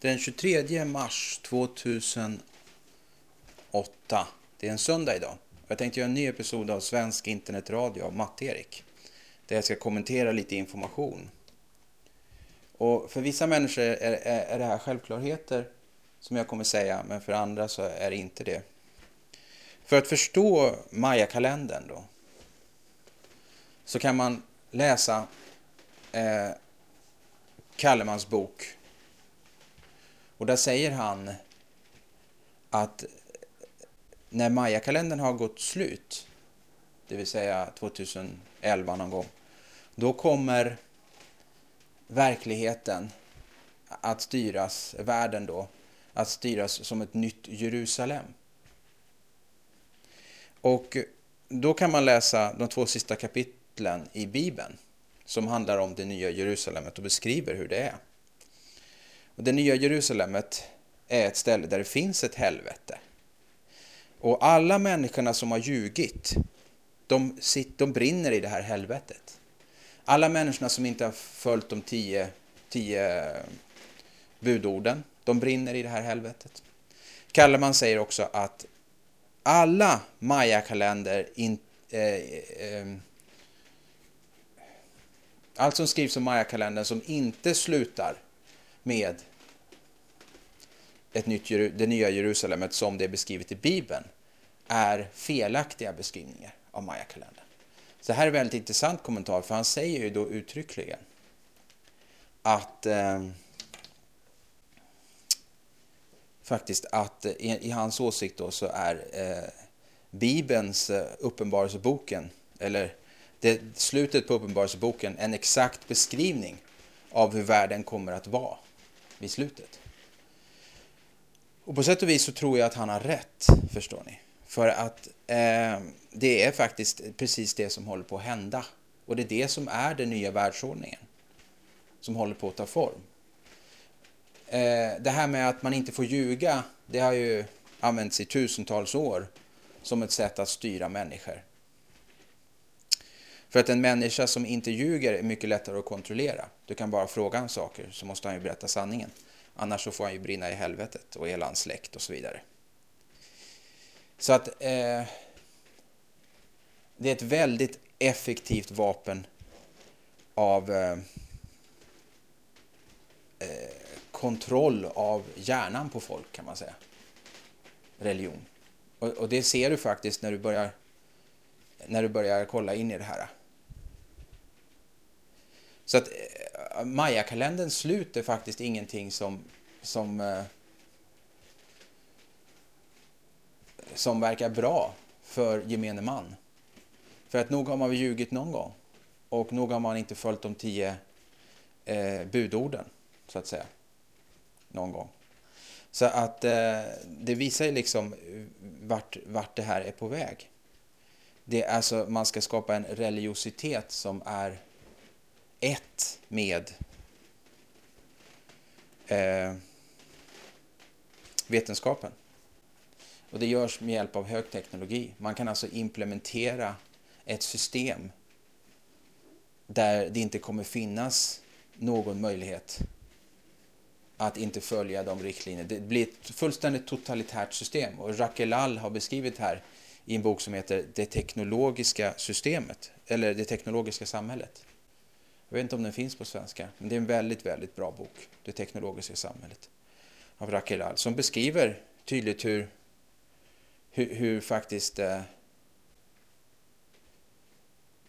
Den 23 mars 2008. Det är en söndag idag. Jag tänkte göra en ny episod av Svensk internetradio av Matt-Erik. Där jag ska kommentera lite information. Och för vissa människor är, är, är det här självklarheter som jag kommer säga, men för andra så är det inte det. För att förstå Maya-kalendern då så kan man läsa eh, Kallemans bok. Och där säger han att när Maya-kalendern har gått slut, det vill säga 2011 någon gång, då kommer verkligheten att styras, världen då, att styras som ett nytt Jerusalem. Och då kan man läsa de två sista kapitlen i Bibeln som handlar om det nya Jerusalemet och beskriver hur det är. Och det nya Jerusalemet är ett ställe där det finns ett helvete. Och alla människorna som har ljugit, de, sitter, de brinner i det här helvetet. Alla människorna som inte har följt de tio, tio budorden, de brinner i det här helvetet. Kalleman säger också att alla Maya-kalender in, eh, eh, eh allt som skrivs om Maya-kalendern som inte slutar med ett nytt, det nya Jerusalemet som det är beskrivet i Bibeln är felaktiga beskrivningar av Maya-kalendern. Så här är en väldigt intressant kommentar för han säger ju då uttryckligen att eh, faktiskt att i, i, hans åsikt då så är eh, Bibelns eh, uppenbarelseboken eller det, slutet på Uppenbarelseboken en exakt beskrivning av hur världen kommer att vara vid slutet. Och på sätt och vis så tror jag att han har rätt, förstår ni. För att eh, det är faktiskt precis det som håller på att hända. Och det är det som är den nya världsordningen. Som håller på att ta form. Eh, det här med att man inte får ljuga, det har ju använts i tusentals år som ett sätt att styra människor. För att en människa som inte ljuger är mycket lättare att kontrollera. Du kan bara fråga en saker så måste han ju berätta sanningen. Annars så får han ju brinna i helvetet och hela hans släkt och så vidare. Så att eh, det är ett väldigt effektivt vapen av eh, eh, kontroll av hjärnan på folk kan man säga. Religion. Och, och, det ser du faktiskt när du börjar när du börjar kolla in i det här. Så att eh, Maya-kalenderns slut är faktiskt ingenting som, som, eh, som verkar bra för gemene man. För att nog har man ljugit någon gång och nog har man inte följt de tio eh, budorden, så att säga, någon gång. Så att eh, det visar ju liksom vart, vart det här är på väg. Det är alltså, man ska skapa en religiositet som är ett med eh, vetenskapen. Och det görs med hjälp av högteknologi. Man kan alltså implementera ett system där det inte kommer finnas någon möjlighet att inte följa de riktlinjer. Det blir ett fullständigt totalitärt system och Rakelal har beskrivit här i en bok som heter Det teknologiska systemet, eller Det teknologiska samhället. Jag vet inte om den finns på svenska, men det är en väldigt, väldigt bra bok. Det teknologiska samhället av Rakel Al som beskriver tydligt hur, hur, hur faktiskt eh,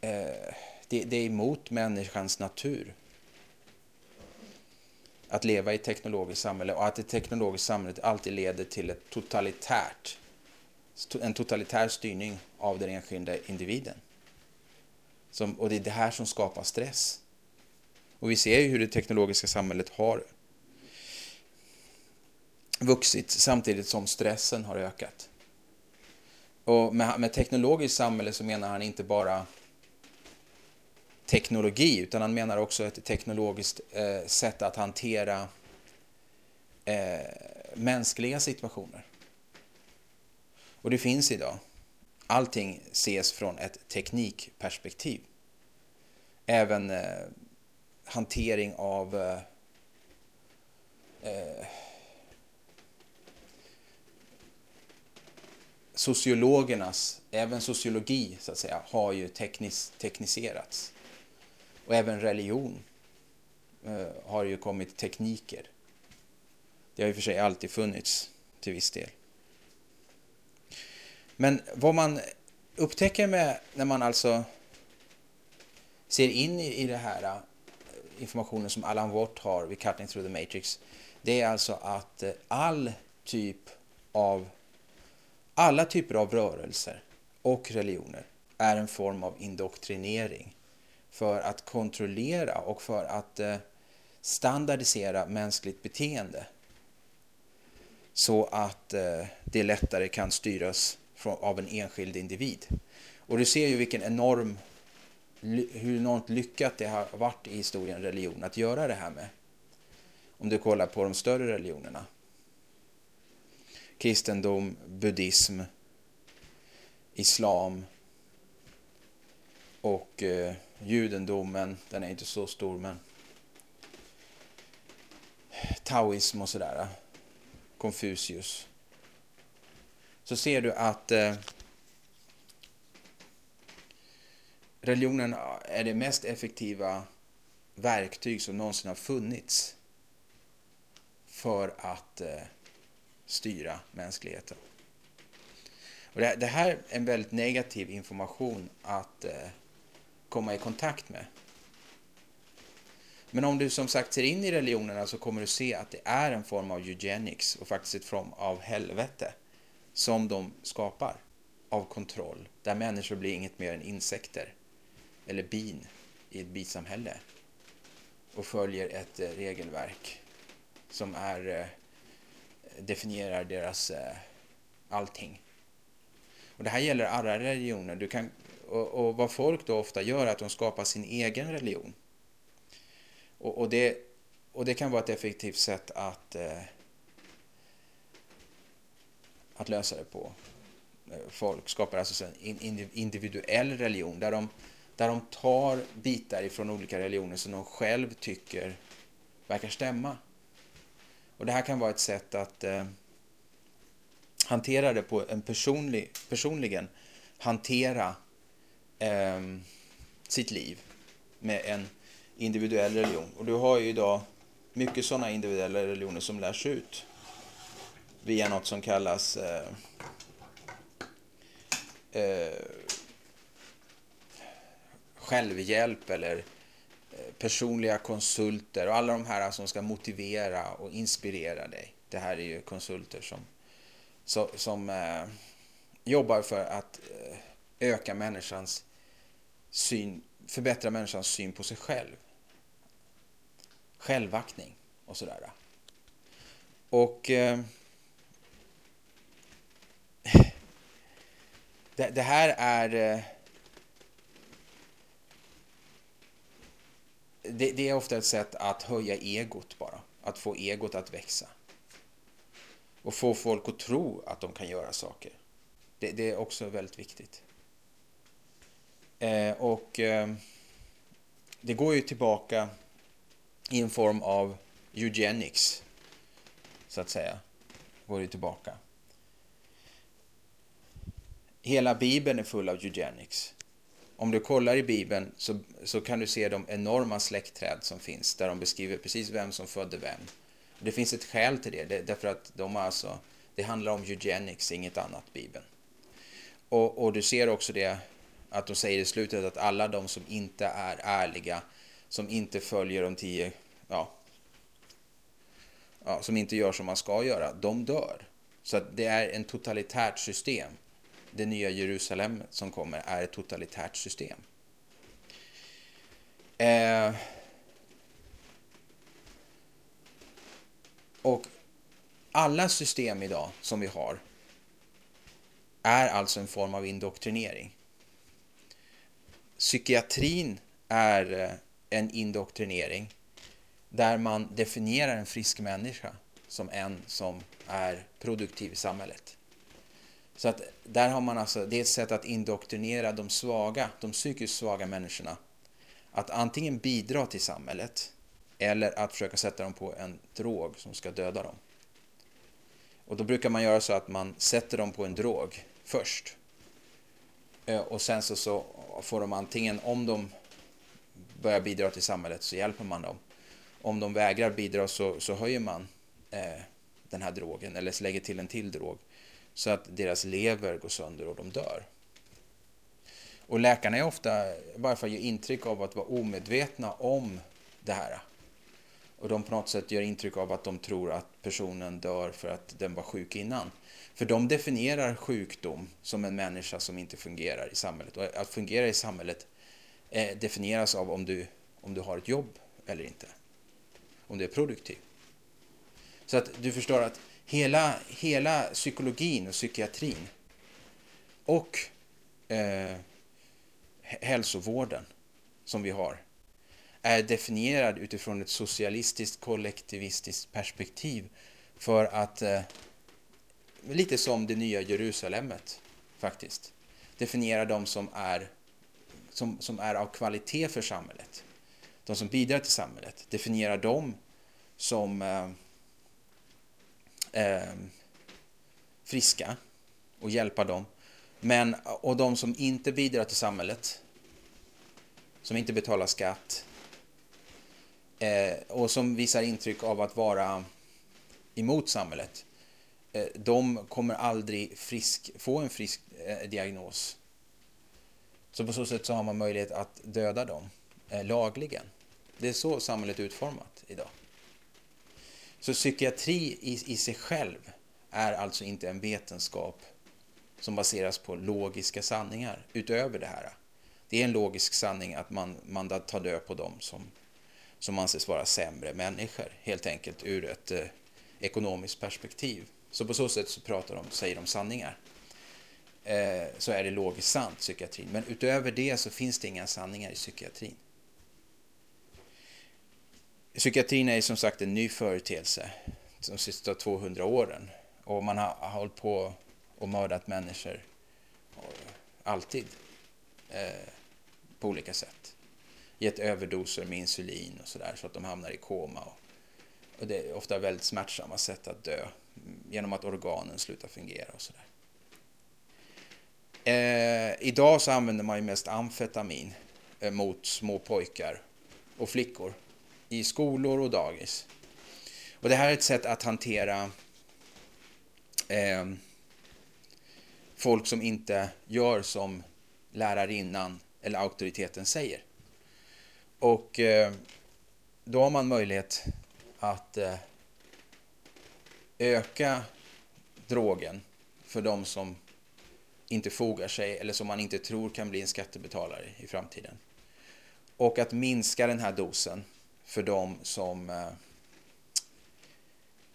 eh, det, det är emot människans natur att leva i ett teknologiskt samhälle och att det teknologiska samhället alltid leder till ett totalitärt, en totalitär styrning av den enskilda individen. Som, och det är det här som skapar stress. Och vi ser ju hur det teknologiska samhället har vuxit samtidigt som stressen har ökat. Och med, med teknologiskt samhälle så menar han inte bara teknologi utan han menar också ett teknologiskt eh, sätt att hantera eh, mänskliga situationer. Och det finns idag. Allting ses från ett teknikperspektiv. Även eh, hantering av eh, eh, sociologernas, även sociologi så att säga, har ju teknis, tekniserats. Och även religion eh, har ju kommit tekniker. Det har i och för sig alltid funnits till viss del. Men vad man upptäcker med när man alltså ser in i, i det här informationen som Alan Watt har vid Cutting Through the Matrix, det är alltså att eh, all typ av alla typer av rörelser och religioner är en form av indoktrinering för att kontrollera och för att eh, standardisera mänskligt beteende så att eh, det lättare kan styras av en enskild individ. Och du ser ju vilken enorm, hur enormt lyckat det har varit i historien religion att göra det här med. Om du kollar på de större religionerna. Kristendom, buddhism, islam och eh, judendomen, den är inte så stor men taoism och sådär, Konfucius. Så ser du att eh, religionen är det mest effektiva verktyg som någonsin har funnits för att eh, styra mänskligheten. Och det, det, här är en väldigt negativ information att eh, komma i kontakt med. Men om du som sagt ser in i religionerna så kommer du se att det är en form av eugenics och faktiskt ett form av helvete som de skapar av kontroll, där människor blir inget mer än insekter eller bin i ett bisamhälle och följer ett eh, regelverk som är, eh, definierar deras eh, allting. Och det här gäller alla religioner. Du kan, och, och vad folk då ofta gör är att de skapar sin egen religion. Och, och, det, och det kan vara ett effektivt sätt att, att lösa det på. Folk skapar alltså en individuell religion där de, där de tar bitar ifrån olika religioner som de själv tycker verkar stämma. Och det här kan vara ett sätt att eh, hantera det på en personlig, personligen hantera eh, sitt liv med en individuell religion. Och du har ju idag mycket sådana individuella religioner som lärs ut via något som kallas eh, eh, självhjälp eller eh, personliga konsulter och alla de här som ska motivera och inspirera dig. Det här är ju konsulter som som, som eh, jobbar för att eh, öka människans syn, förbättra människans syn på sig själv. Självaktning och sådär. Och eh, det, det, här är eh, det, det, är ofta ett sätt att höja egot bara. Att få egot att växa och få folk att tro att de kan göra saker. Det, det är också väldigt viktigt. Eh, och eh, det går ju tillbaka i en form av eugenics, så att säga. Går ju tillbaka. Hela Bibeln är full av eugenics. Om du kollar i Bibeln så, så kan du se de enorma släktträd som finns där de beskriver precis vem som födde vem det finns ett skäl till det, det därför att de alltså, det handlar om eugenics, inget annat, Bibeln. Och, och du ser också det att de säger i slutet att alla de som inte är ärliga, som inte följer de tio, ja, ja, som inte gör som man ska göra, de dör. Så att det är en totalitärt system. Det nya Jerusalem som kommer är ett totalitärt system. Eh, Och alla system idag som vi har är alltså en form av indoktrinering. Psykiatrin är eh, en indoktrinering där man definierar en frisk människa som en som är produktiv i samhället. Så att där har man alltså, det är ett sätt att indoktrinera de svaga, de psykiskt svaga människorna. Att antingen bidra till samhället eller att försöka sätta dem på en drog som ska döda dem. Och då brukar man göra så att man sätter dem på en drog först. Eh, och sen så, så får de antingen, om de börjar bidra till samhället så hjälper man dem. Om de vägrar bidra så, så höjer man eh, den här drogen eller lägger till en till drog så att deras lever går sönder och de dör. Och läkarna är ofta, bara för att ge intryck av att vara omedvetna om det här. Och de på något sätt gör intryck av att de tror att personen dör för att den var sjuk innan. För de definierar sjukdom som en människa som inte fungerar i samhället. Och att fungera i samhället eh, definieras av om du, om du har ett jobb eller inte. Om du är produktiv. Så att du förstår att hela, hela psykologin och psykiatrin och eh, hälsovården som vi har är definierad utifrån ett socialistiskt kollektivistiskt perspektiv för att eh, lite som det nya Jerusalemet faktiskt definiera de som är som, som är av kvalitet för samhället. De som bidrar till samhället. Definiera dem som eh, eh, friska och hjälpa dem. Men, och de som inte bidrar till samhället, som inte betalar skatt eh, och som visar intryck av att vara emot samhället, eh, de kommer aldrig frisk, få en frisk eh, diagnos. Så på så sätt så har man möjlighet att döda dem eh, lagligen. Det är så samhället är utformat idag. Så psykiatri i, i sig själv är alltså inte en vetenskap som baseras på logiska sanningar utöver det här. Det är en logisk sanning att man, man tar död på dem som, som anses vara sämre människor, helt enkelt ur ett eh, ekonomiskt perspektiv. Så på så sätt så pratar de, säger de sanningar. Eh, så är det logiskt sant, psykiatrin. Men utöver det så finns det inga sanningar i psykiatrin. Psykiatrin är som sagt en ny företeelse de sista 200 åren. Och man har hållit på och mördat människor eh, alltid eh, på olika sätt. Gett överdoser med insulin och sådär så att de hamnar i koma. Och, och det är ofta väldigt smärtsamma sätt att dö mm, genom att organen slutar fungera och sådär. Eh, idag så använder man ju mest amfetamin eh, mot små pojkar och flickor i skolor och dagis. Och det här är ett sätt att hantera eh, folk som inte gör som lärarinnan eller auktoriteten säger. Och eh, då har man möjlighet att eh, öka drogen för de som inte fogar sig eller som man inte tror kan bli en skattebetalare i framtiden. Och att minska den här dosen för de som eh,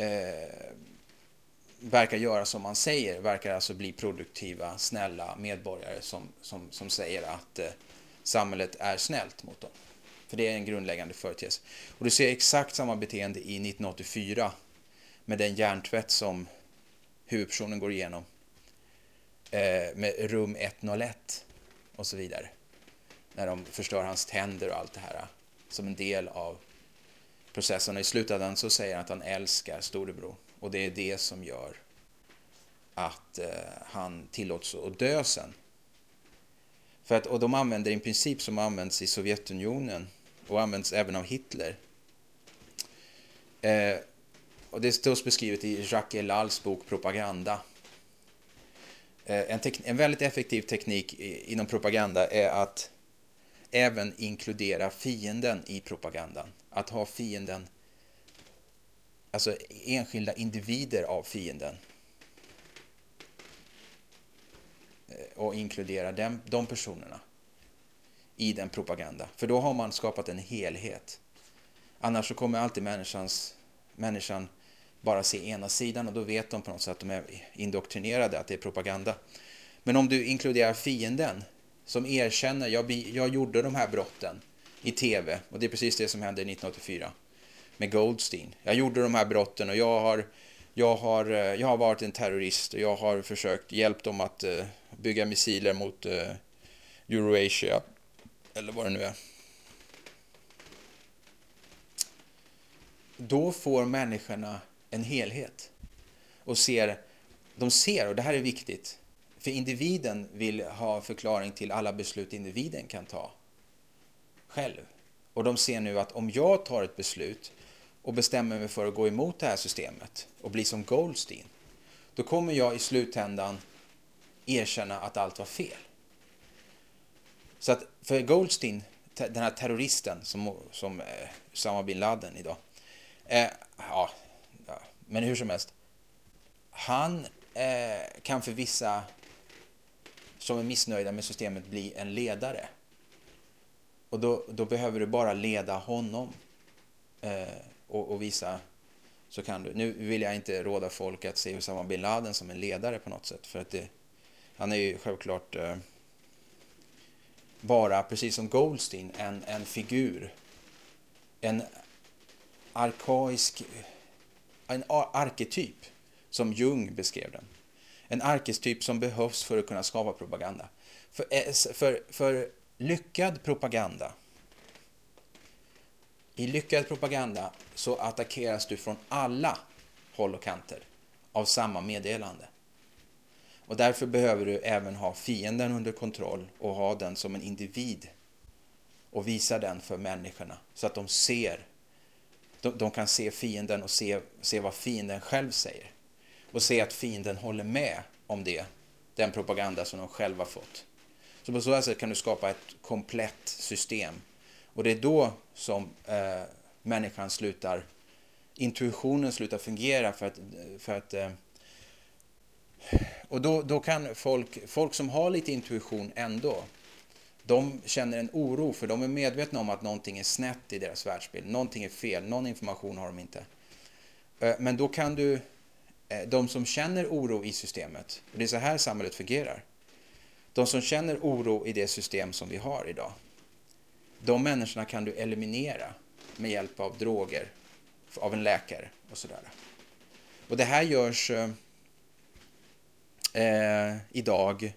eh, verkar göra som man säger, verkar alltså bli produktiva, snälla medborgare som, som, som säger att eh, samhället är snällt mot dem. För det är en grundläggande företeelse. Och du ser exakt samma beteende i 1984 med den hjärntvätt som huvudpersonen går igenom eh, med rum 101 och så vidare. När de förstör hans tänder och allt det här som en del av processen. Och I slutändan så säger han att han älskar storebror och det är det som gör att eh, han tillåts att dö sen. För att, och de använder en princip som används i Sovjetunionen och används även av Hitler. Eh, och det står beskrivet i Jacques Ellals bok Propaganda. Eh, en, en, väldigt effektiv teknik inom propaganda är att även inkludera fienden i propagandan. Att ha fienden, alltså enskilda individer av fienden. Eh, och inkludera dem, de personerna i den propaganda. För då har man skapat en helhet. Annars så kommer alltid människans, människan bara se ena sidan och då vet de på något sätt att de är indoktrinerade, att det är propaganda. Men om du inkluderar fienden som erkänner, jag, jag gjorde de här brotten i tv och det är precis det som hände 1984 med Goldstein. Jag gjorde de här brotten och jag har, jag har, eh, jag har varit en terrorist och jag har försökt hjälpa dem att uh, bygga missiler mot uh, Eurasia eller vad det nu är. då får människorna en helhet och ser, de ser, och det här är viktigt, för individen vill ha förklaring till alla beslut individen kan ta själv. Och de ser nu att om jag tar ett beslut och bestämmer mig för att gå emot det här systemet och bli som Goldstein, då kommer jag i slutändan erkänna att allt var fel. Så att för Goldstein, den här terroristen som, som eh, Osama bin Laden idag, eh, ja, ja, men hur som helst, han eh, kan för vissa som är missnöjda med systemet bli en ledare. Och då, då behöver du bara leda honom eh, och, och, visa så kan du. Nu vill jag inte råda folk att se Usama bin Laden som en ledare på något sätt för att det, han är ju självklart eh, bara, precis som Goldstein, en, en figur. En arkaisk, en arketyp som Jung beskrev den. En arketyp som behövs för att kunna skapa propaganda. För, eh, för, för lyckad propaganda i lyckad propaganda så attackeras du från alla håll och kanter av samma meddelande. Och därför behöver du även ha fienden under kontroll och ha den som en individ och visa den för människorna så att de ser de, de kan se fienden och se, se vad fienden själv säger och se att fienden håller med om det, den propaganda som de själva fått. Så på så sätt kan du skapa ett komplett system. Och det är då som eh, människan slutar, intuitionen slutar fungera för att, för att eh, och då, då kan folk, folk som har lite intuition ändå, de känner en oro för de är medvetna om att någonting är snett i deras världsbild. Någonting är fel, någon information har de inte. Eh, men då kan du, Eh, de som känner oro i systemet, och det är så här samhället fungerar. De som känner oro i det system som vi har idag, de människorna kan du eliminera med hjälp av droger, av en läkare och sådär. Och det här görs eh, eh idag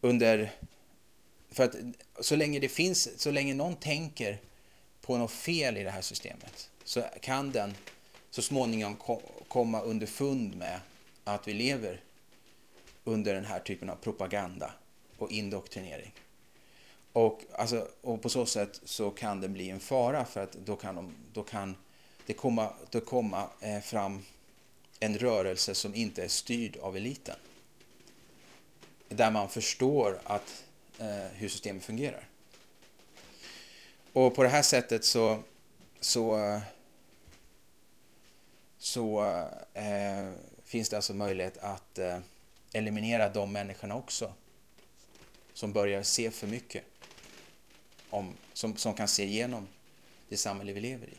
under... För att så länge det finns, så länge någon tänker på något fel i det här systemet så kan den så småningom komma underfund med att vi lever under den här typen av propaganda och indoktrinering. Och, alltså, och på så sätt så kan det bli en fara för att då kan, de, då kan det komma, då komma eh, fram en rörelse som inte är styrd av eliten. Där man förstår att, eh, hur systemet fungerar. Och på det här sättet så, så, eh, så eh, finns det alltså möjlighet att eh, eliminera de människorna också som börjar se för mycket. Om, som, som kan se igenom det samhälle vi lever i.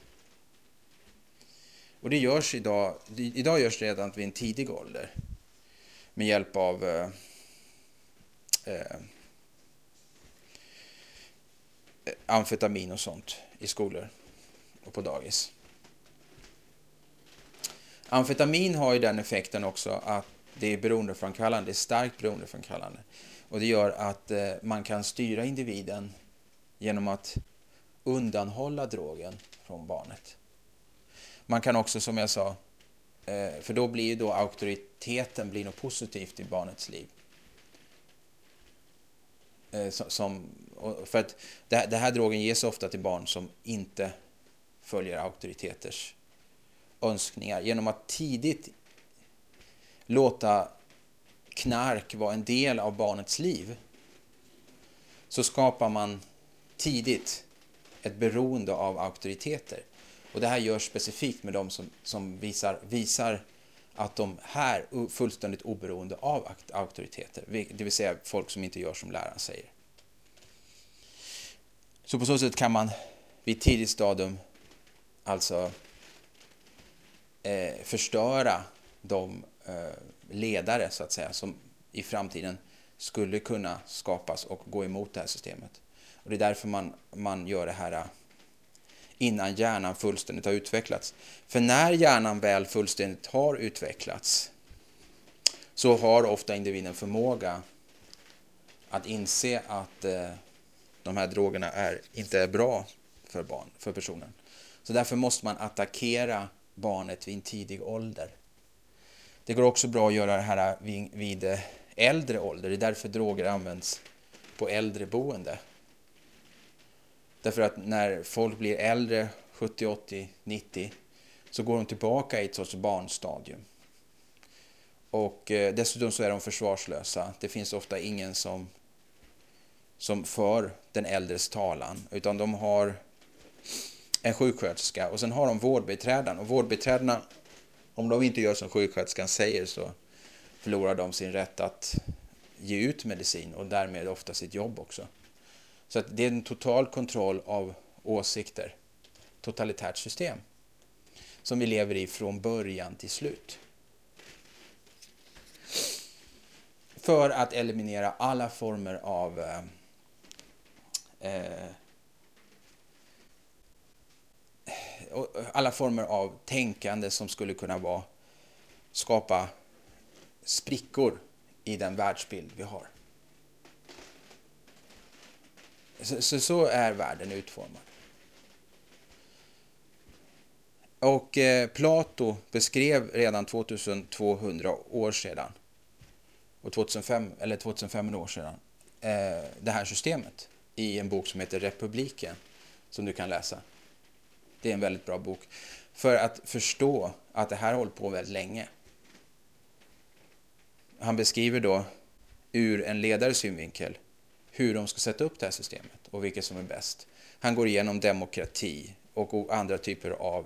Och det görs idag, idag görs det redan vid en tidig ålder med hjälp av eh, eh, amfetamin och sånt i skolor och på dagis. Amfetamin har ju den effekten också att det är beroendeframkallande, det är starkt beroendeframkallande. Och det gör att eh, man kan styra individen genom att undanhålla drogen från barnet. Man kan också, som jag sa, eh, för då blir ju då auktoriteten blir något positivt i barnets liv. Eh, som, för att det här drogen ges ofta till barn som inte följer auktoriteters önskningar. Genom att tidigt låta knark vara en del av barnets liv så skapar man tidigt ett beroende av auktoriteter. Och det här görs specifikt med de som, som visar, visar att de här är fullständigt oberoende av auktoriteter, det vill säga folk som inte gör som läraren säger. Så på så sätt kan man vid tidigt stadium alltså eh, förstöra de eh, ledare så att säga som i framtiden skulle kunna skapas och gå emot det här systemet. Och Det är därför man, man gör det här eh, innan hjärnan fullständigt har utvecklats. För när hjärnan väl fullständigt har utvecklats så har ofta individen förmåga att inse att eh, de här drogerna är, inte är bra för barn, för personen. Så därför måste man attackera barnet vid en tidig ålder. Det går också bra att göra det här vid eh, äldre ålder. Det är därför droger används på äldreboende. Därför att när folk blir äldre, 70, 80, 90, så går de tillbaka i ett sorts barnstadium. Och eh, dessutom så är de försvarslösa. Det finns ofta ingen som, som för den äldres talan, utan de har en sjuksköterska och sen har de vårdbiträden. Och vårdbiträdena, om de inte gör som sjuksköterskan säger så förlorar de sin rätt att ge ut medicin och därmed ofta sitt jobb också. Så att det är en total kontroll av åsikter. Totalitärt system. Som vi lever i från början till slut. För att eliminera alla former av eh, eh alla former av tänkande som skulle kunna vara skapa sprickor i den världsbild vi har. Så, så, så är världen utformad. Och eh, Plato beskrev redan 2200 år sedan, och 2005, eller 2500 år sedan, eh, det här systemet i en bok som heter Republiken, som du kan läsa. Det är en väldigt bra bok för att förstå att det här har hållit på väldigt länge. Han beskriver då ur en ledares synvinkel hur de ska sätta upp det här systemet och vilket som är bäst. Han går igenom demokrati och andra typer av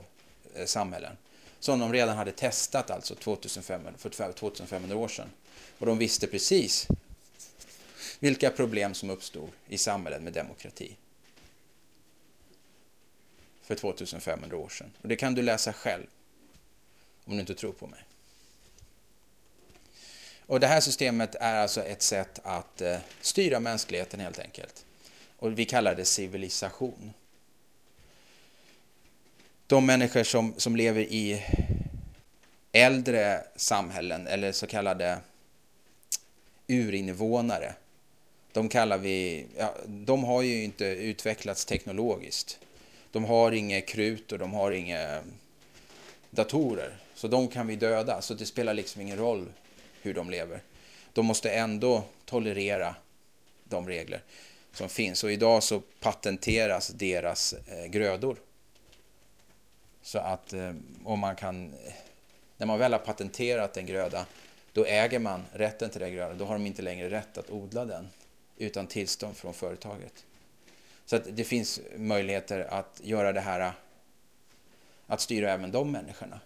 eh, samhällen som de redan hade testat alltså 2500, för 2500 år sedan. Och de visste precis vilka problem som uppstod i samhällen med demokrati för 2500 år sedan. Och det kan du läsa själv om du inte tror på mig. Och Det här systemet är alltså ett sätt att eh, styra mänskligheten helt enkelt. Och Vi kallar det civilisation. De människor som, som lever i äldre samhällen eller så kallade urinvånare. De kallar vi, ja, de har ju inte utvecklats teknologiskt. De har inget krut och de har inga datorer. Så de kan vi döda. Så det spelar liksom ingen roll hur de lever. De måste ändå tolerera de regler som finns. Och idag så patenteras deras eh, grödor. Så att eh, om man kan, när man väl har patenterat en gröda, då äger man rätten till den grödan. Då har de inte längre rätt att odla den utan tillstånd från företaget. Så att det finns möjligheter att göra det här, att styra även de människorna.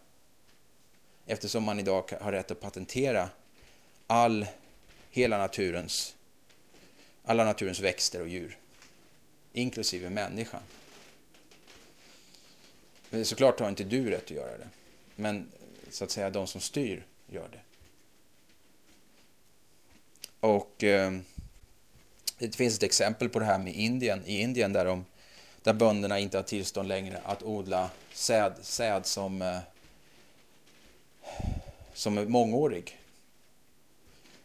Eftersom man idag har rätt att patentera all, hela naturens, alla naturens växter och djur, inklusive människan. Såklart har inte du rätt att göra det, men så att säga de som styr gör det. Och eh, det finns ett exempel på det här med Indien, i Indien där, de, där bönderna inte har tillstånd längre att odla säd, säd som, eh, som är mångårig.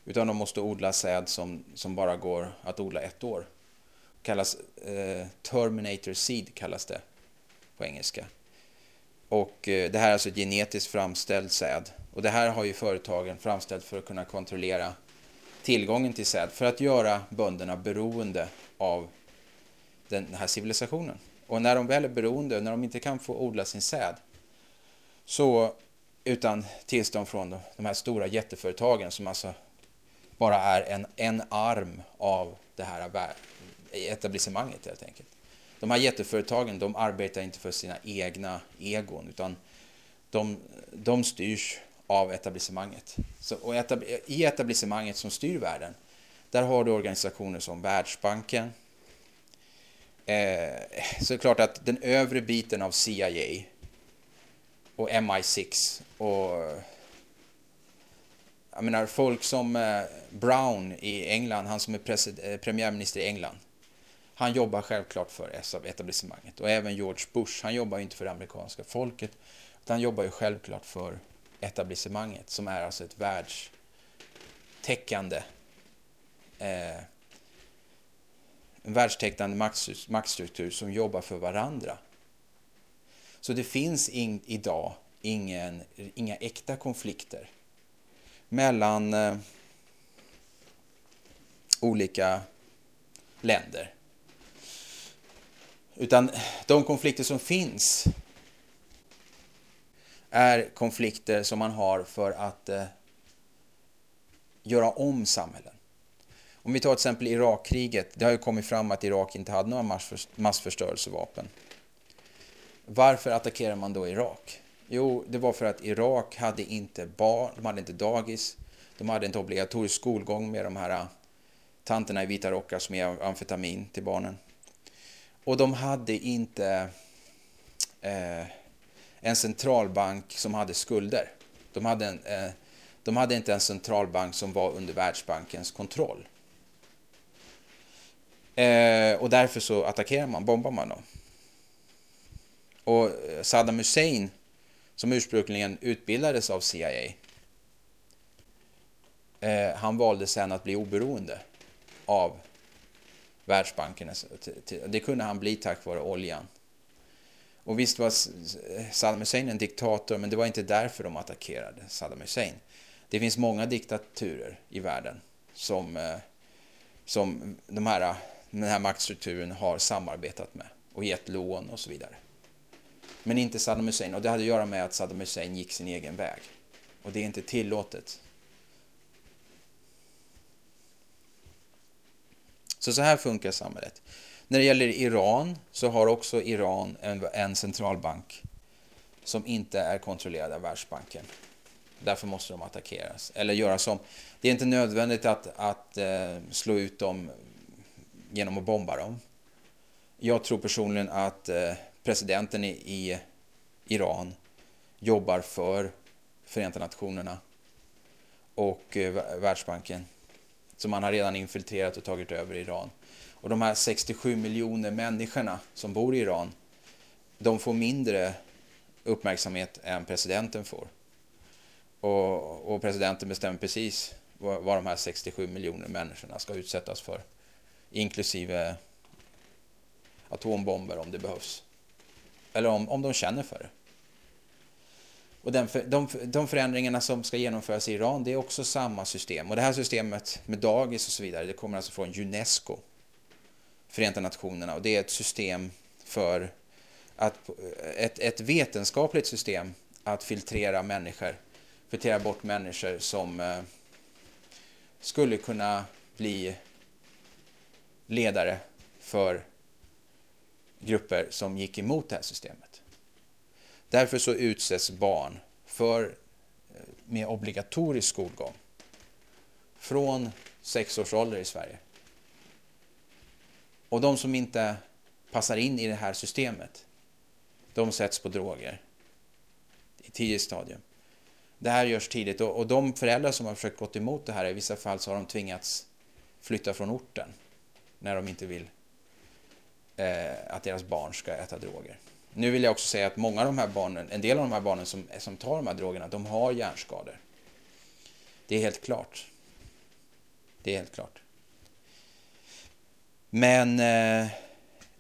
Utan de måste odla säd som, som bara går att odla ett år. Kallas eh, Terminator Seed kallas det på engelska. Och eh, det här är alltså genetiskt framställd säd. Och det här har ju företagen framställt för att kunna kontrollera tillgången till säd för att göra bönderna beroende av den här civilisationen. Och när de väl är beroende, när de inte kan få odla sin säd, så utan tillstånd från de här stora jätteföretagen som alltså bara är en, en arm av det här etablissemanget helt enkelt. De här jätteföretagen de arbetar inte för sina egna egon utan de, de styrs av etablissemanget. Så, och etab I etablissemanget som styr världen, där har du organisationer som Världsbanken. Eh, så det är klart att den övre biten av CIA och MI6 och jag menar folk som eh, Brown i England, han som är eh, premiärminister i England. Han jobbar självklart för etablissemanget och även George Bush, han jobbar ju inte för det amerikanska folket utan han jobbar ju självklart för etablissemanget som är alltså ett världstäckande eh, en världstäckande maktstruktur som jobbar för varandra. Så det finns in, idag ingen, inga äkta konflikter mellan eh, olika länder. Utan de konflikter som finns är konflikter som man har för att eh, göra om samhällen. Om vi tar till exempel Irakkriget. Det har ju kommit fram att Irak inte hade några massförstörelsevapen. Varför attackerar man då Irak? Jo, det var för att Irak hade inte barn, de hade inte dagis, de hade inte obligatorisk skolgång med de här eh, tanterna i vita rockar som ger amfetamin till barnen. Och de hade inte eh, en centralbank som hade skulder. De hade, en, eh, de hade inte en centralbank som var under Världsbankens kontroll. Eh, och därför så attackerar man, bombar man dem. Och eh, Saddam Hussein, som ursprungligen utbildades av CIA, eh, han valde sen att bli oberoende av Världsbanken. Alltså, det kunde han bli tack vare oljan. Och visst var Saddam Hussein en diktator, men det var inte därför de attackerade Saddam Hussein. Det finns många diktaturer i världen som, eh, som de här, den här maktstrukturen har samarbetat med och gett lån och så vidare. Men inte Saddam Hussein. Och det hade att göra med att Saddam Hussein gick sin egen väg. Och det är inte tillåtet. Så så här funkar samhället. När det gäller Iran så har också Iran en, en centralbank som inte är kontrollerad av Världsbanken. Därför måste de attackeras. Eller göra som. Det är inte nödvändigt att, att eh, slå ut dem genom att bomba dem. Jag tror personligen att eh, presidenten i, i Iran jobbar för Förenta Nationerna och eh, Världsbanken. Så man har redan infiltrerat och tagit över Iran. Och de här 67 miljoner människorna som bor i Iran, de får mindre uppmärksamhet än presidenten får. Och, och presidenten bestämmer precis vad, vad de här 67 miljoner människorna ska utsättas för. Inklusive atombomber om det behövs. Eller om, om de känner för det. Och den, de, de förändringarna som ska genomföras i Iran, det är också samma system. Och det här systemet med dagis och så vidare, det kommer alltså från Unesco, Förenta Nationerna. Och det är ett system för att, ett, ett vetenskapligt system att filtrera människor, filtrera bort människor som eh, skulle kunna bli ledare för grupper som gick emot det här systemet. Därför så utsätts barn för eh, med obligatorisk skolgång från sex års ålder i Sverige. Och de som inte passar in i det här systemet, de sätts på droger i tidigt stadium. Det här görs tidigt och, och de föräldrar som har försökt gå emot det här, i vissa fall så har de tvingats flytta från orten när de inte vill eh, att deras barn ska äta droger. Nu vill jag också säga att många av de här barnen, en del av de här barnen som, som tar de här drogerna, de har hjärnskador. Det är helt klart. Det är helt klart. Men eh,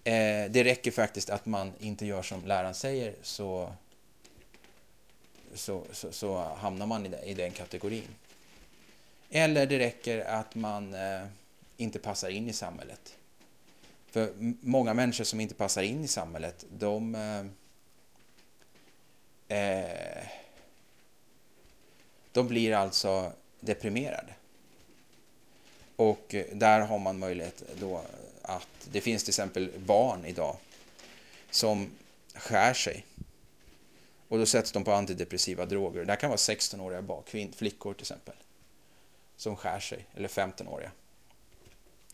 eh, det räcker faktiskt att man inte gör som läraren säger så, så, så, så hamnar man i, i den kategorin. Eller det räcker att man eh, inte passar in i samhället. För många människor som inte passar in i samhället, de... Eh, eh, de blir alltså deprimerade. Och eh, där har man möjlighet då att... Det finns till exempel barn idag som skär sig. Och då sätts de på antidepressiva droger. Det här kan vara 16-åriga flickor till exempel. Som skär sig, eller 15-åriga.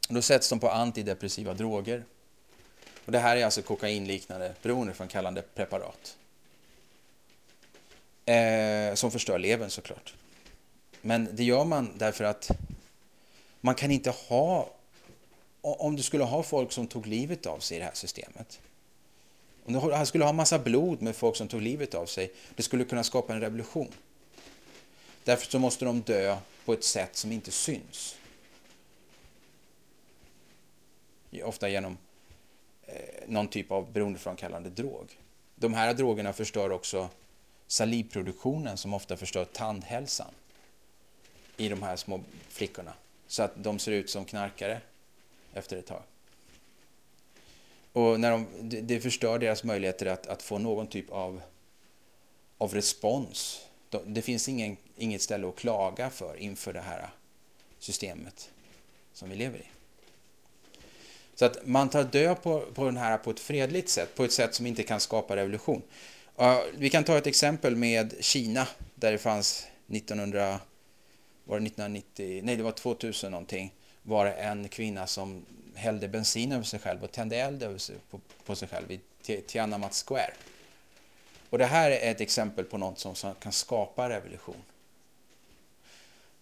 Då sätts de på antidepressiva droger. Och det här är alltså kokainliknande beroendeframkallande preparat. Eh, som förstör levern såklart. Men det gör man därför att man kan inte ha... Om du skulle ha folk som tog livet av sig i det här systemet. Om du skulle ha massa blod med folk som tog livet av sig. Det skulle kunna skapa en revolution. Därför så måste de dö på ett sätt som inte syns. ofta genom eh, någon typ av beroendeframkallande drog. De här drogerna förstör också salivproduktionen som ofta förstör tandhälsan i de här små flickorna. Så att de ser ut som knarkare efter ett tag. Och när de, det förstör deras möjligheter att, att få någon typ av, av respons. Det finns ingen, inget ställe att klaga för inför det här systemet som vi lever i. Så att man tar död på, på den här på ett fredligt sätt, på ett sätt som inte kan skapa revolution. Uh, vi kan ta ett exempel med Kina, där det fanns 1900, var det 1990, nej det var 2000 någonting, var det en kvinna som hällde bensin över sig själv och tände eld över sig, på, på sig själv i Tiananmen Square. Och det här är ett exempel på något som, som kan skapa revolution.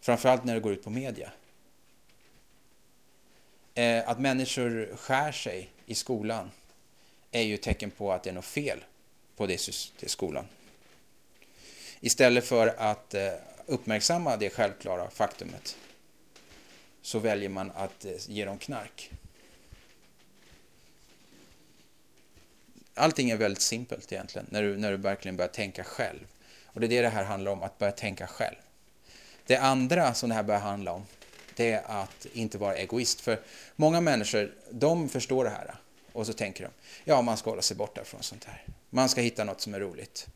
Framförallt när det går ut på media. Eh, att människor skär sig i skolan är ju tecken på att det är något fel på det, det skolan. Istället för att eh, uppmärksamma det självklara faktumet så väljer man att eh, ge dem knark. Allting är väldigt simpelt egentligen när du, när du verkligen börjar tänka själv. Och det är det det här handlar om, att börja tänka själv. Det andra som det här börjar handla om, det är att inte vara egoist. För många människor, de förstår det här och så tänker de, ja man ska hålla sig borta från sånt här. Man ska hitta något som är roligt.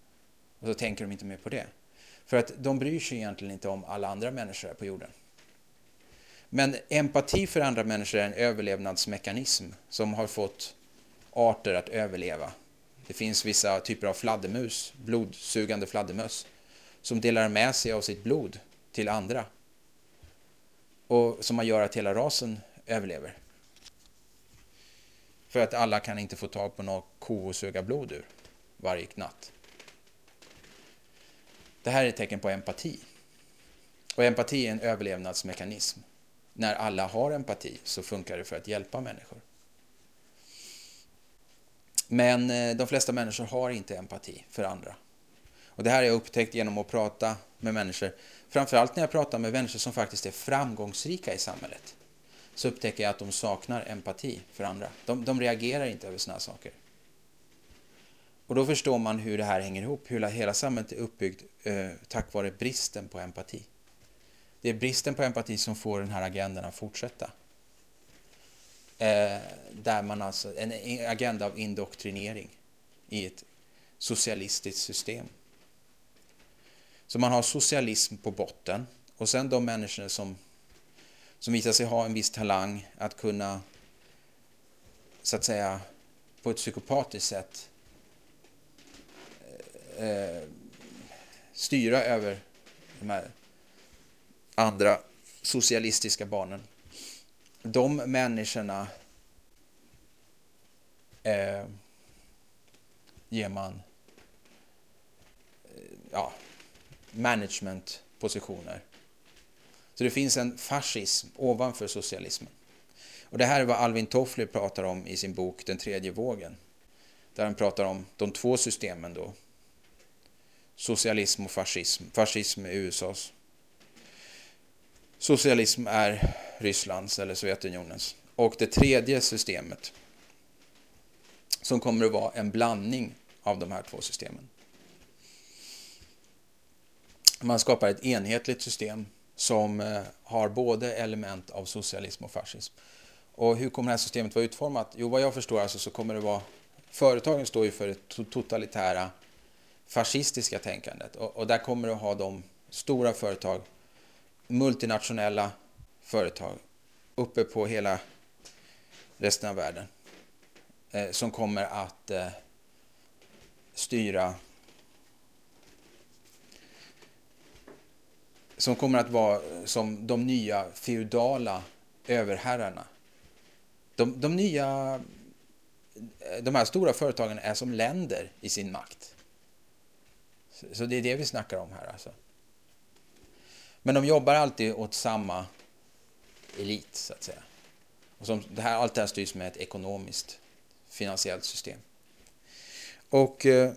Och så tänker de inte mer på det. För att de bryr sig egentligen inte om alla andra människor här på jorden. Men empati för andra människor är en överlevnadsmekanism som har fått arter att överleva. Det finns vissa typer av fladdermus, blodsugande fladdermöss, som delar med sig av sitt blod till andra. Och som man gör att hela rasen överlever. För att alla kan inte få tag på någon ko att suga blod ur varje natt. Det här är ett tecken på empati. Och empati är en överlevnadsmekanism. När alla har empati så funkar det för att hjälpa människor. Men eh, de flesta människor har inte empati för andra. Och det här har jag upptäckt genom att prata med människor. Framförallt när jag pratar med människor som faktiskt är framgångsrika i samhället. Så upptäcker jag att de saknar empati för andra. De, de reagerar inte över sådana saker. Och då förstår man hur det här hänger ihop, hur hela samhället är uppbyggt eh, tack vare bristen på empati. Det är bristen på empati som får den här agendan att fortsätta. Eh, där man alltså, en agenda av indoktrinering i ett socialistiskt system. Så man har socialism på botten och sen de människor som, som visar sig ha en viss talang att kunna så att säga på ett psykopatiskt sätt eh, styra över de här andra socialistiska barnen. De människorna eh, ger man eh, ja, managementpositioner. Så det finns en fascism ovanför socialismen. Och det här är vad Alvin Toffler pratar om i sin bok Den tredje vågen. Där han pratar om de två systemen då. Socialism och fascism. Fascism är USAs. Socialism är Rysslands eller Sovjetunionens. Och det tredje systemet som kommer att vara en blandning av de här två systemen. Man skapar ett enhetligt system som eh, har både element av socialism och fascism. Och hur kommer det här systemet vara utformat? Jo, vad jag förstår alltså så kommer det vara... Företagen står ju för det totalitära fascistiska tänkandet och, och där kommer du att ha de stora företag, multinationella företag uppe på hela resten av världen eh, som kommer att eh, styra som kommer att vara som de nya feudala överherrarna. De, de nya de här stora företagen är som länder i sin makt. Så, det är det vi snackar om här alltså. Men de jobbar alltid åt samma elit, så att säga. Och som, det här, allt det här styrs med ett ekonomiskt, finansiellt system. Och eh,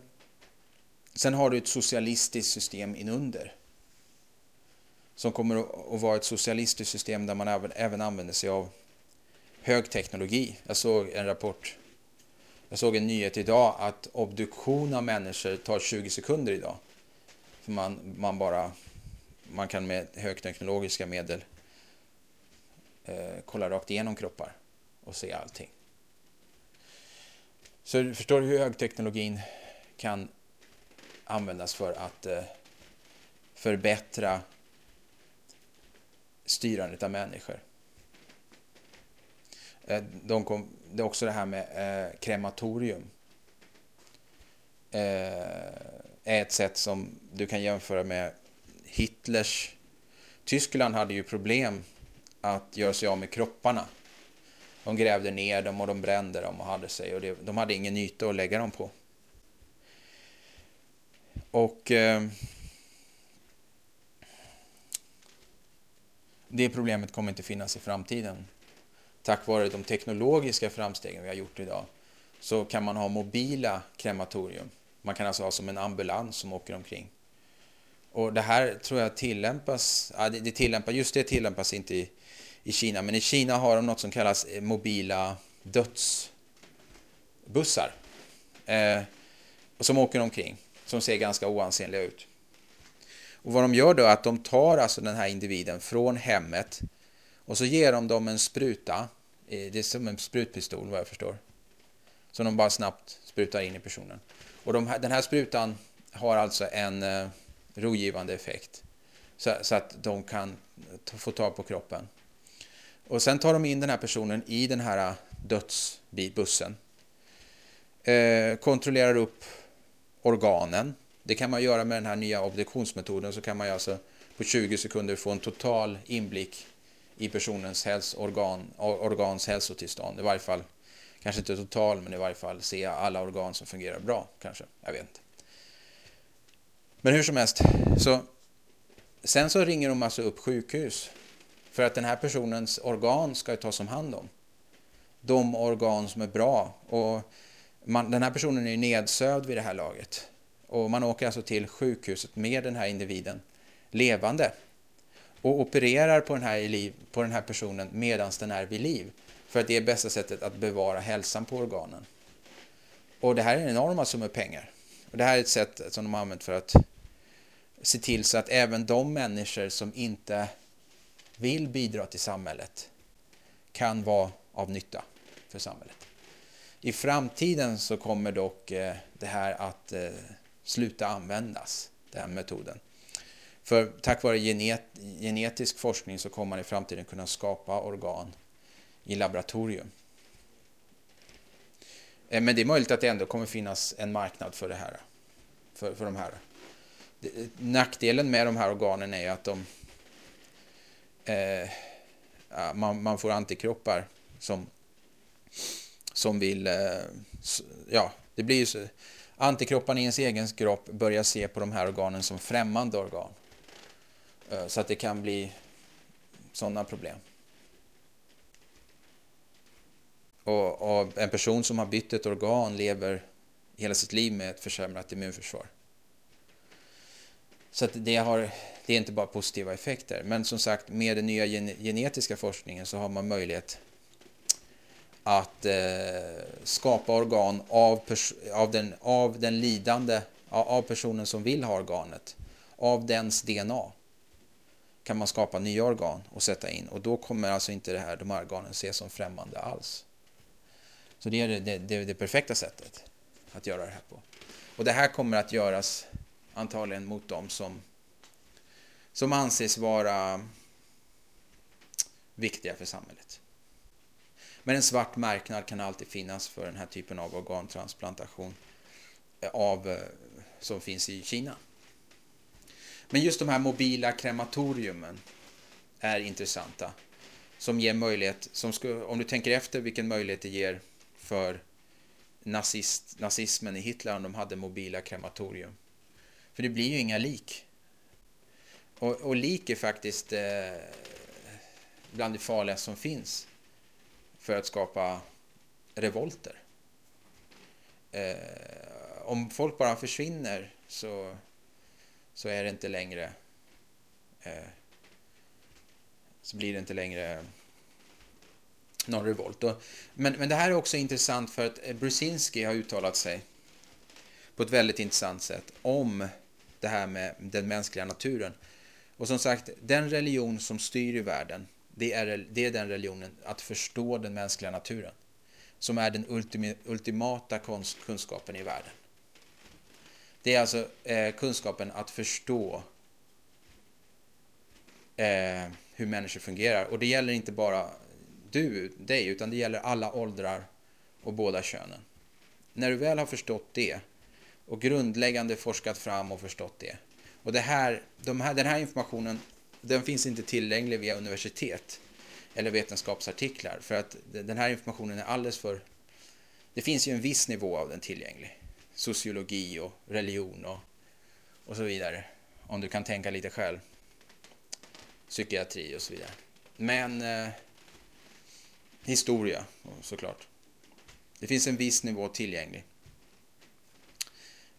sen har du ett socialistiskt system inunder. Som kommer att vara ett socialistiskt system där man även, även använder sig av hög teknologi. Jag såg en rapport jag såg en nyhet idag att obduktion av människor tar 20 sekunder idag. För man, man bara, man kan med högteknologiska medel eh, kolla rakt igenom kroppar och se allting. Så du förstår hur högteknologin kan användas för att eh, förbättra styrandet av människor. Eh, de kom, det är också det här med eh, krematorium. Eh, är ett sätt som du kan jämföra med Hitlers... Tyskland hade ju problem att göra sig av med kropparna. De grävde ner dem och de brände dem och hade sig och det, de hade ingen yta att lägga dem på. Och eh, det problemet kommer inte finnas i framtiden. Tack vare de teknologiska framstegen vi har gjort idag så kan man ha mobila krematorium. Man kan alltså ha som en ambulans som åker omkring. Och det här tror jag tillämpas, ja, det, det tillämpas, just det tillämpas inte i, i Kina, men i Kina har de något som kallas eh, mobila dödsbussar. Eh, som åker omkring, som ser ganska oansenliga ut. Och vad de gör då är att de tar alltså den här individen från hemmet och så ger de dem en spruta. Eh, det är som en sprutpistol vad jag förstår. Som de bara snabbt sprutar in i personen. Och de här, den här sprutan har alltså en eh, rogivande effekt. Så, så, att de kan få tag på kroppen. Och sen tar de in den här personen i den här eh, dödsbussen. Eh, kontrollerar upp organen. Det kan man göra med den här nya obduktionsmetoden så kan man alltså på 20 sekunder få en total inblick i personens hälsorgan, organs hälsotillstånd. I varje fall, kanske inte total, men i varje fall se alla organ som fungerar bra. kanske. Jag vet inte. Men hur som helst, så sen så ringer de alltså upp sjukhus för att den här personens organ ska tas om hand om. De organ som är bra. Och man, den här personen är ju nedsövd vid det här laget. Och man åker alltså till sjukhuset med den här individen levande och opererar på den här, på den här personen medan den är vid liv. För att det är bästa sättet att bevara hälsan på organen. Och det här är enorma summor pengar. Och det här är ett sätt som de har använt för att se till så att även de människor som inte vill bidra till samhället kan vara av nytta för samhället. I framtiden så kommer dock eh, det här att eh, sluta användas, den här metoden. För tack vare genet genetisk forskning så kommer man i framtiden kunna skapa organ i laboratorium. Eh, men det är möjligt att det ändå kommer finnas en marknad för det här. För, för de här. Nackdelen med de här organen är att de eh, man, man, får antikroppar som, som vill, eh, ja, det blir ju så. Antikropparna i ens egen kropp börjar se på de här organen som främmande organ. Eh, så att det kan bli sådana problem. Och, och, en person som har bytt ett organ lever hela sitt liv med ett försämrat immunförsvar. Så att det, har, det är inte bara positiva effekter. Men som sagt, med den nya gen genetiska forskningen så har man möjlighet att eh, skapa organ av, av, den, av den lidande, av personen som vill ha organet, av dens DNA kan man skapa nya organ och sätta in och då kommer alltså inte det här, de här organen ses som främmande alls. Så det är det, det, det perfekta sättet att göra det här på. Och det här kommer att göras antagligen mot dem som, som anses vara viktiga för samhället. Men en svart marknad kan alltid finnas för den här typen av organtransplantation eh, av, eh, som finns i Kina. Men just de här mobila krematoriumen är intressanta. Som ger möjlighet, som ska, om du tänker efter vilken möjlighet det ger för nazist, nazismen i Hitler, om de hade mobila krematorium. För det blir ju inga lik. Och, och lik är faktiskt eh, bland det farliga som finns för att skapa revolter. Eh, om folk bara försvinner så, så är det inte längre eh, så blir det inte längre någon revolt. Och, men, men det här är också intressant för att eh, Brzezinski har uttalat sig på ett väldigt intressant sätt om det här med den mänskliga naturen. Och som sagt, den religion som styr i världen, det är, det är den religionen att förstå den mänskliga naturen. Som är den ultimata kunskapen i världen. Det är alltså eh, kunskapen att förstå eh, hur människor fungerar. Och det gäller inte bara du, dig, utan det gäller alla åldrar och båda könen. När du väl har förstått det och grundläggande forskat fram och förstått det. Och det här, de här, den här informationen den finns inte tillgänglig via universitet eller vetenskapsartiklar för att den här informationen är alldeles för... Det finns ju en viss nivå av den tillgänglig. Sociologi och religion och, och så vidare. Om du kan tänka lite själv. Psykiatri och så vidare. Men eh, historia såklart. Det finns en viss nivå tillgänglig.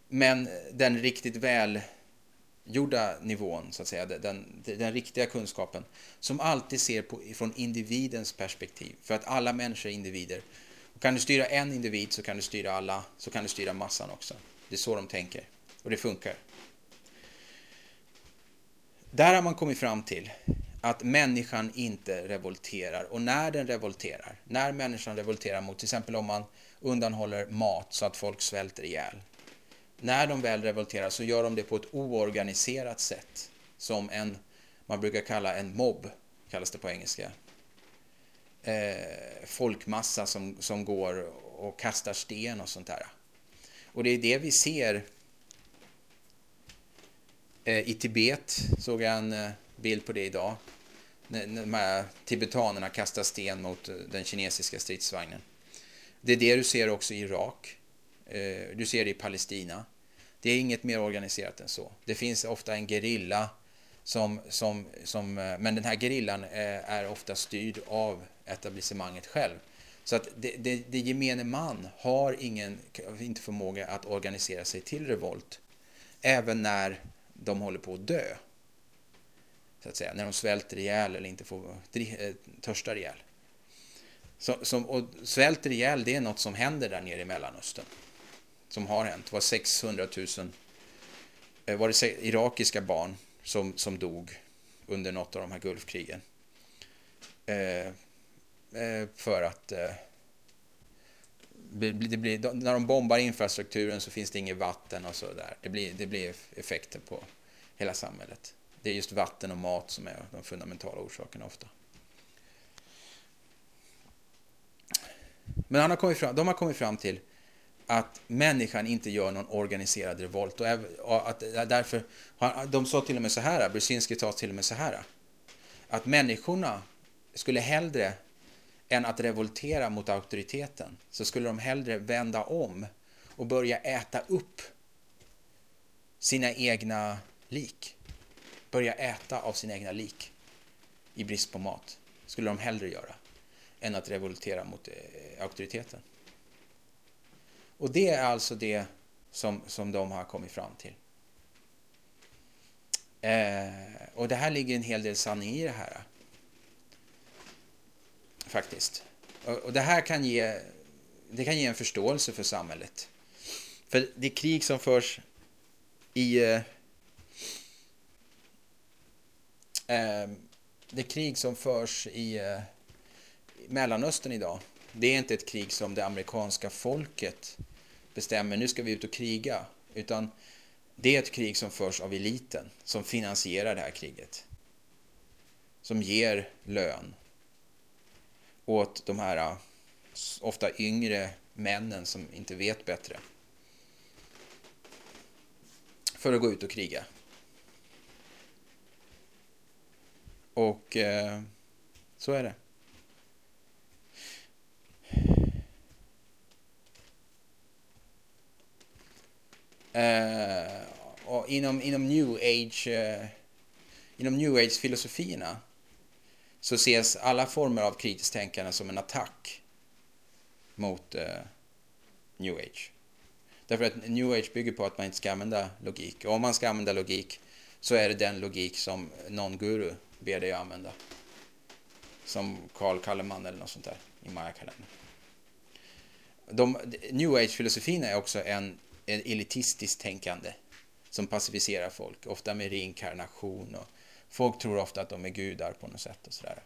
Men den riktigt välgjorda nivån, så att säga, den, den, den riktiga kunskapen, som alltid ser på, från individens perspektiv, för att alla människor är individer. Kan du styra en individ så kan du styra alla, så kan du styra massan också. Det är så de tänker, och det funkar. Där har man kommit fram till att människan inte revolterar. Och när den revolterar, när människan revolterar mot till exempel om man undanhåller mat så att folk svälter ihjäl. När de väl revolterar så gör de det på ett oorganiserat sätt. Som en, man brukar kalla en mobb, kallas det på engelska. Eh, folkmassa som, som går och kastar sten och sånt där. Och det är det vi ser eh, i Tibet, såg jag en eh, bild på det idag. När de här tibetanerna kastar sten mot eh, den kinesiska stridsvagnen. Det är det du ser också i Irak. Eh, du ser det i Palestina. Det är inget mer organiserat än så. Det finns ofta en gerilla som, som, som, eh, men den här gerillan eh, är ofta styrd av etablissemanget själv. Så att det, det, det gemene man har ingen, inte förmåga att organisera sig till revolt. Även när de håller på att dö så att säga, när de svälter ihjäl eller inte får eh, törstar ihjäl. Så, som, och svälter ihjäl, det är något som händer där nere i Mellanöstern. Som har hänt. Det var 600 000 var det irakiska barn som, som dog under något av de här Gulfkrigen. Eh, eh, för att eh, det blir, när de bombar infrastrukturen så finns det inget vatten och så där. Det blir, det blir effekter på hela samhället. Det är just vatten och mat som är de fundamentala orsakerna ofta. Men han har kommit fram, de har kommit fram till att människan inte gör någon organiserad revolt. Och att därför, de sa till och med så här, Brzezinski sa till och med så här, att människorna skulle hellre än att revoltera mot auktoriteten så skulle de hellre vända om och börja äta upp sina egna lik börja äta av sina egna lik i brist på mat skulle de hellre göra än att revoltera mot eh, auktoriteten. Och det är alltså det som, som de har kommit fram till. Eh, och det här ligger en hel del sanning i det här. Faktiskt. Och, och, det här kan ge, det kan ge en förståelse för samhället. För det krig som förs i eh, Eh, det krig som förs i eh, Mellanöstern idag, det är inte ett krig som det amerikanska folket bestämmer, nu ska vi ut och kriga, utan det är ett krig som förs av eliten som finansierar det här kriget. Som ger lön åt de här äh, ofta yngre männen som inte vet bättre. För att gå ut och kriga. Och eh, så är det. Eh, och inom, inom new age eh, inom new age filosofierna så ses alla former av kritiskt tänkande som en attack mot eh, new age. Därför att new age bygger på att man inte ska använda logik. Och om man ska använda logik så är det den logik som någon guru ber dig använda. Som Karl Kalleman eller något sånt där. i Maya-kalendern. New Age-filosofin är också en elitistiskt tänkande som pacificerar folk, ofta med reinkarnation och folk tror ofta att de är gudar på något sätt och sådär.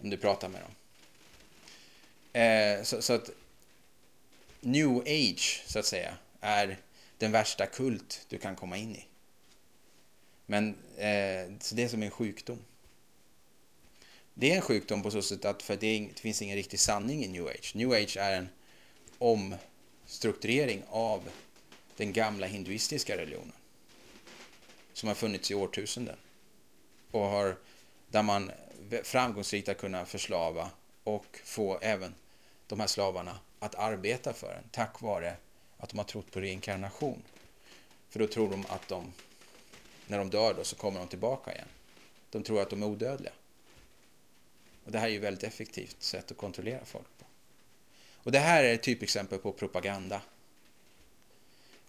Om du pratar med dem. Eh, så, så, att New Age, så att säga, är den värsta kult du kan komma in i. Men eh, så det är som en sjukdom. Det är en sjukdom på så sätt att för det, det finns ingen riktig sanning i new age. New age är en om strukturering av den gamla hinduistiska religionen. Som har funnits i årtusenden. Och har, där man framgångsrikt har kunnat förslava och få även de här slavarna att arbeta för en tack vare att de har trott på reinkarnation. För då tror de att de, när de dör då, så kommer de tillbaka igen. De tror att de är odödliga. Och det här är ju ett väldigt effektivt sätt att kontrollera folk. Och det här är ett typexempel på propaganda.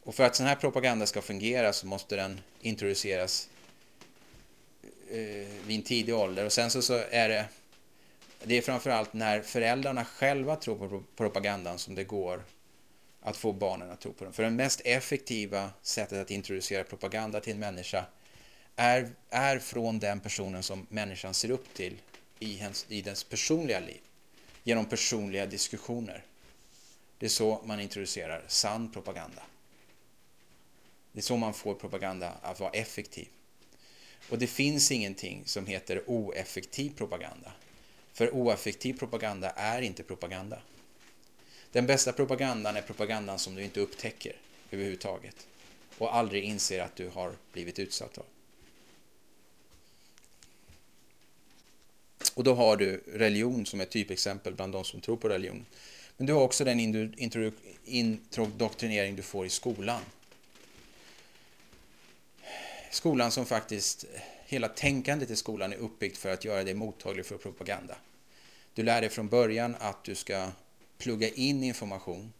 Och för att sån här propaganda ska fungera så måste den introduceras eh, vid en tidig ålder. Och sen så, så är det det är framförallt när föräldrarna själva tror på propagandan som det går att få barnen att tro på den. För det mest effektiva sättet att introducera propaganda till en människa är, är från den personen som människan ser upp till i, hens, i dens personliga liv. Genom personliga diskussioner. Det är så man introducerar sann propaganda. Det är så man får propaganda att vara effektiv. Och det finns ingenting som heter oeffektiv propaganda. För oeffektiv propaganda är inte propaganda. Den bästa propagandan är propagandan som du inte upptäcker överhuvudtaget och aldrig inser att du har blivit utsatt av. Och då har du religion som ett typexempel bland de som tror på religion. Men du har också den indoktrinering du får i skolan. Skolan som faktiskt, hela tänkandet i skolan är uppbyggt för att göra dig mottaglig för propaganda. Du lär dig från början att du ska plugga in information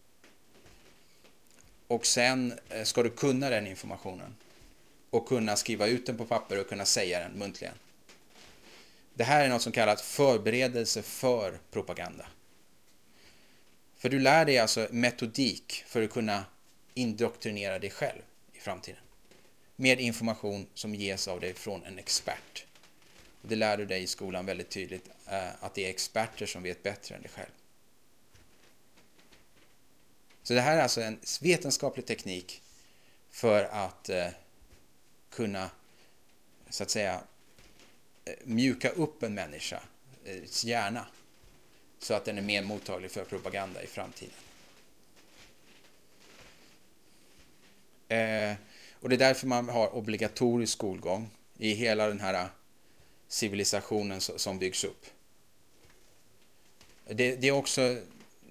och sen eh, ska du kunna den informationen och kunna skriva ut den på papper och kunna säga den muntligen. Det här är något som kallas förberedelse för propaganda. För du lär dig alltså metodik för att kunna indoktrinera dig själv i framtiden. Med information som ges av dig från en expert. Det lär du dig i skolan väldigt tydligt, eh, att det är experter som vet bättre än dig själv. Så det här är alltså en vetenskaplig teknik för att eh, kunna, så att säga, mjuka upp en människas eh, hjärna så att den är mer mottaglig för propaganda i framtiden. Eh, och det är därför man har obligatorisk skolgång i hela den här eh, civilisationen som byggs upp. Det, det, är också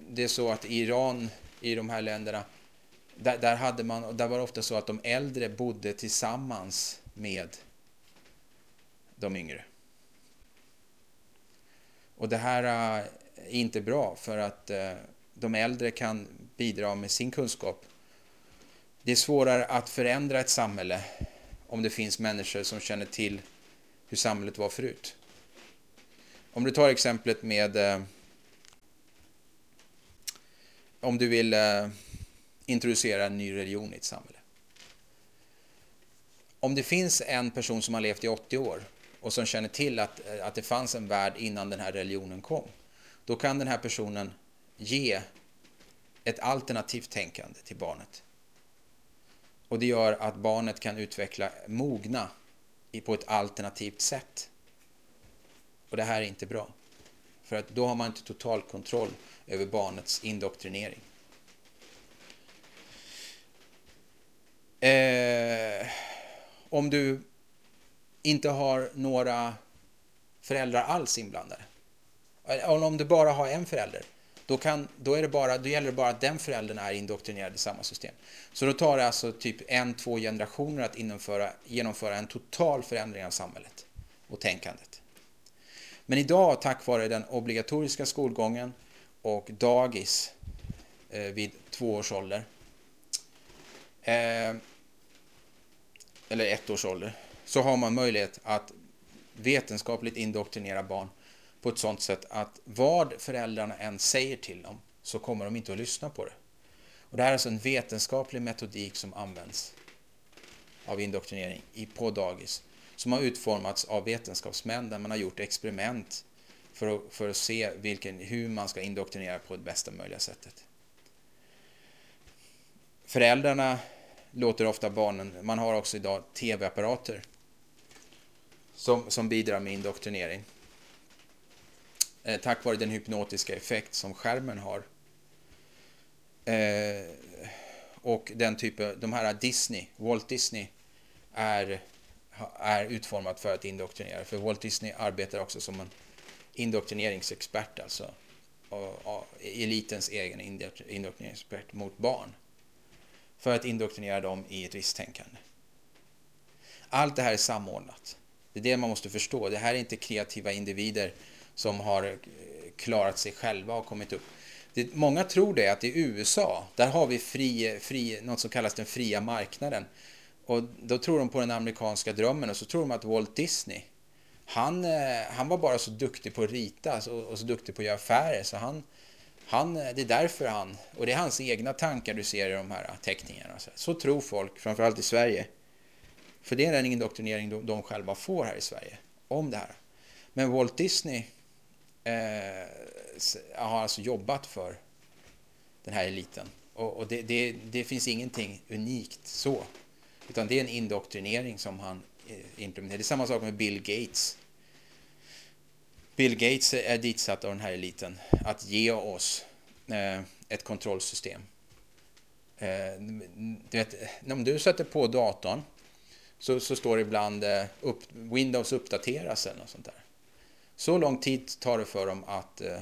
det är så att i Iran, i de här länderna, där, där, hade man, där var det ofta så att de äldre bodde tillsammans med de yngre. Och det här äh, är inte bra för att äh, de äldre kan bidra med sin kunskap. Det är svårare att förändra ett samhälle om det finns människor som känner till hur samhället var förut. Om du tar exemplet med äh, om du vill introducera en ny religion i ett samhälle. Om det finns en person som har levt i 80 år och som känner till att, eh, att det fanns en värld innan den här religionen kom, då kan den här personen ge ett alternativt tänkande till barnet. Och det gör att barnet kan utveckla mogna på ett alternativt sätt. Och det här är inte bra. För att då har man inte total kontroll över barnets indoktrinering. Eh, om du inte har några föräldrar alls inblandade. Eller om du bara har en förälder. Då, kan, då, är det bara, då gäller det bara att den föräldern är indoktrinerad i samma system. Så då tar det alltså typ en, två generationer att genomföra, genomföra en total förändring av samhället och tänkandet. Men idag, tack vare den obligatoriska skolgången och dagis eh, vid två års ålder, eh, eller ett års ålder, så har man möjlighet att vetenskapligt indoktrinera barn på ett sånt sätt att vad föräldrarna än säger till dem så kommer de inte att lyssna på det. Och det här är alltså en vetenskaplig metodik som används av indoktrinering på dagis som har utformats av vetenskapsmän där man har gjort experiment för att, för att se vilken, hur man ska indoktrinera på det bästa möjliga sättet. Föräldrarna låter ofta barnen, man har också idag tv-apparater som, som bidrar med indoktrinering. Eh, tack vare den hypnotiska effekt som skärmen har. Eh, och den typen, de här Disney, Walt Disney är, är utformat för att indoktrinera. För Walt Disney arbetar också som en indoktrineringsexpert, alltså och, och, elitens egen indoktrineringsexpert mot barn. För att indoktrinera dem i ett visst tänkande. Allt det här är samordnat. Det är det man måste förstå. Det här är inte kreativa individer som har eh, klarat sig själva och kommit upp. Det, många tror det att i USA, där har vi fri, fri, något som kallas den fria marknaden. Och då tror de på den amerikanska drömmen och så tror de att Walt Disney, han, eh, han var bara så duktig på att rita och så duktig på att göra affärer så han, han, eh, det är därför han, och det är hans egna tankar du ser i de här teckningarna. Så tror folk, framförallt i Sverige. För det är den indoktrinering de, de själva får här i Sverige om det här. Men Walt Disney eh, har alltså jobbat för den här eliten. Och, och det, det, det, finns ingenting unikt så. Utan det är en indoktrinering som han eh, implementerar. Det är samma sak med Bill Gates. Bill Gates är ditsatt av den här eliten att ge oss eh, ett kontrollsystem. Eh, du vet, om du sätter på datorn så, så står det ibland eh, upp, Windows uppdateras eller något sånt där. Så lång tid tar det för dem att eh,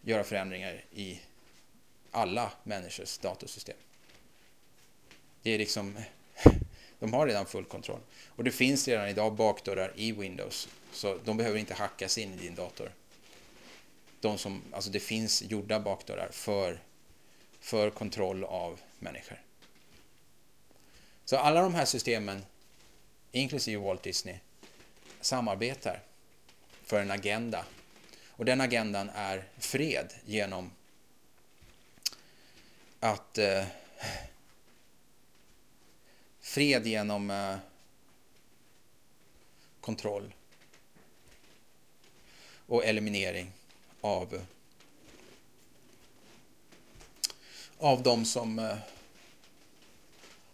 göra förändringar i alla människors datorsystem. Det är liksom, de har redan full kontroll. Och det finns redan idag bakdörrar i Windows, så de behöver inte hackas in i din dator. De som, alltså det finns gjorda bakdörrar för, för kontroll av människor. Så alla de här systemen, inklusive Walt Disney, samarbetar för en agenda. Och den agendan är fred genom att eh, fred genom eh, kontroll och eliminering av av de som eh,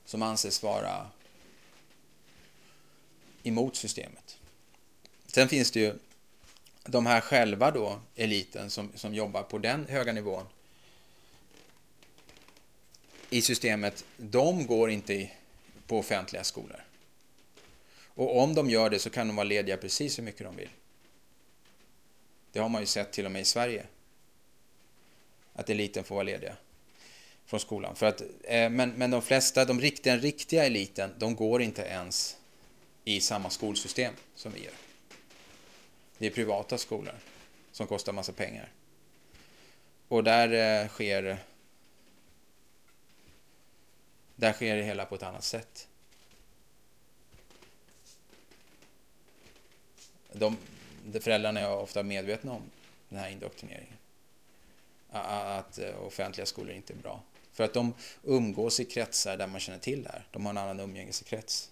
som anses vara emot systemet. Sen finns det ju de här själva då, eliten som, som jobbar på den höga nivån i systemet, de går inte i, på offentliga skolor. Och om de gör det så kan de vara lediga precis hur mycket de vill. Det har man ju sett till och med i Sverige. Att eliten får vara lediga från skolan. För att, eh, men, men de flesta, de riktiga, den riktiga eliten, de går inte ens i samma skolsystem som vi gör. Det är privata skolor som kostar massa pengar. Och där eh, sker där sker det hela på ett annat sätt. De, de föräldrarna är ofta medvetna om den här indoktrineringen. Att eh, offentliga skolor inte är bra. För att de umgås i kretsar där man känner till det här. De har en annan umgängeskrets.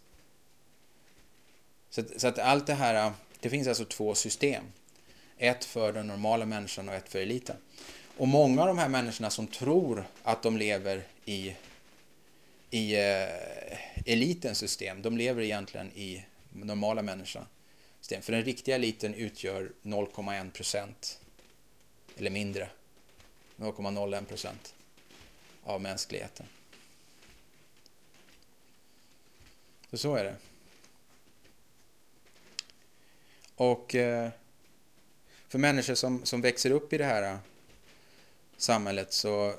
Så, så att allt det här, det finns alltså två system. Ett för den normala människan och ett för eliten. Och många av de här människorna som tror att de lever i, i eh, elitens system, de lever egentligen i normala människans system. För den riktiga eliten utgör 0,1 procent eller mindre. 0,01 procent av mänskligheten. Så så är det. Och eh, för människor som, som växer upp i det här eh, samhället så,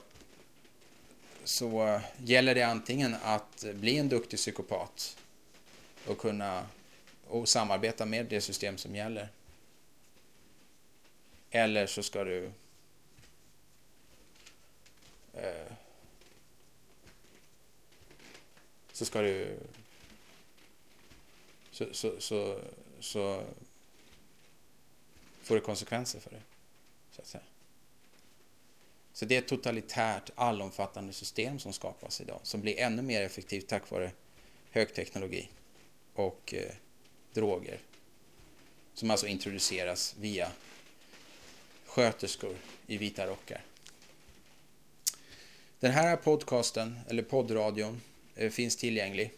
så eh, gäller det antingen att bli en duktig psykopat och kunna och samarbeta med det system som gäller. Eller så ska du eh, så ska du så, så, så, så får det konsekvenser för det. Så, att säga. så det är ett totalitärt, allomfattande system som skapas idag, som blir ännu mer effektivt tack vare högteknologi och eh, droger. Som alltså introduceras via sköterskor i vita rockar. Den här podcasten, eller poddradion, Eh, finns tillgänglig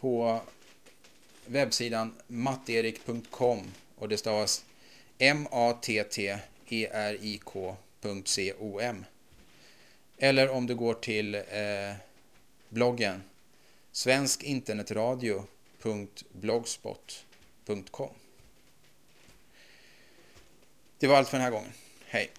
på webbsidan matterik.com och det stavas M-A-T-T-E-R-I-K.com Eller om du går till eh, bloggen svenskinternetradio.blogspot.com Det var allt för den här gången. Hej!